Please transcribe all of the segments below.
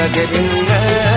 பகவிங்கள்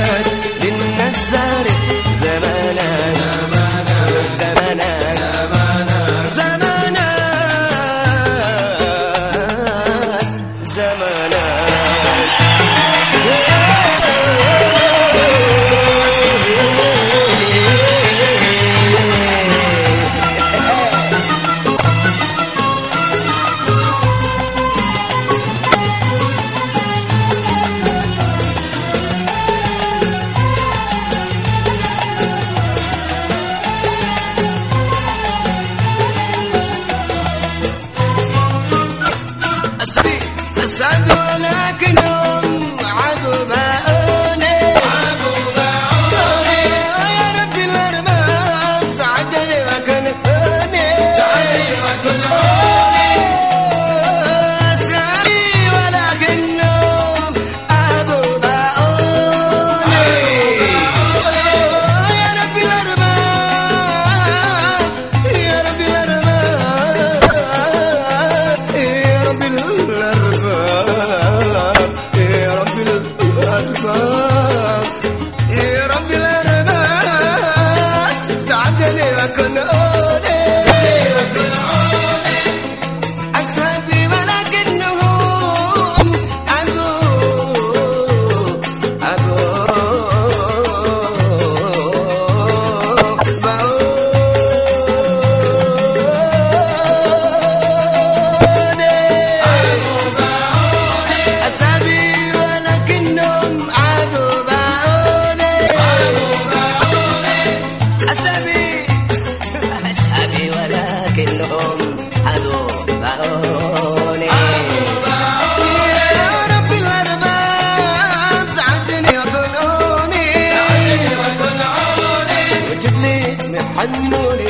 عنوني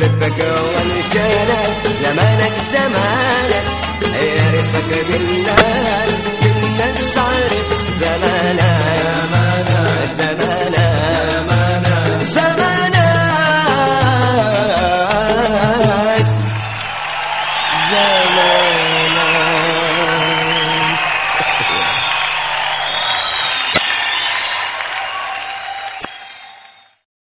لبك وانشانك زمانك زمانك يا رفك بالله. الناس تعرف زمانك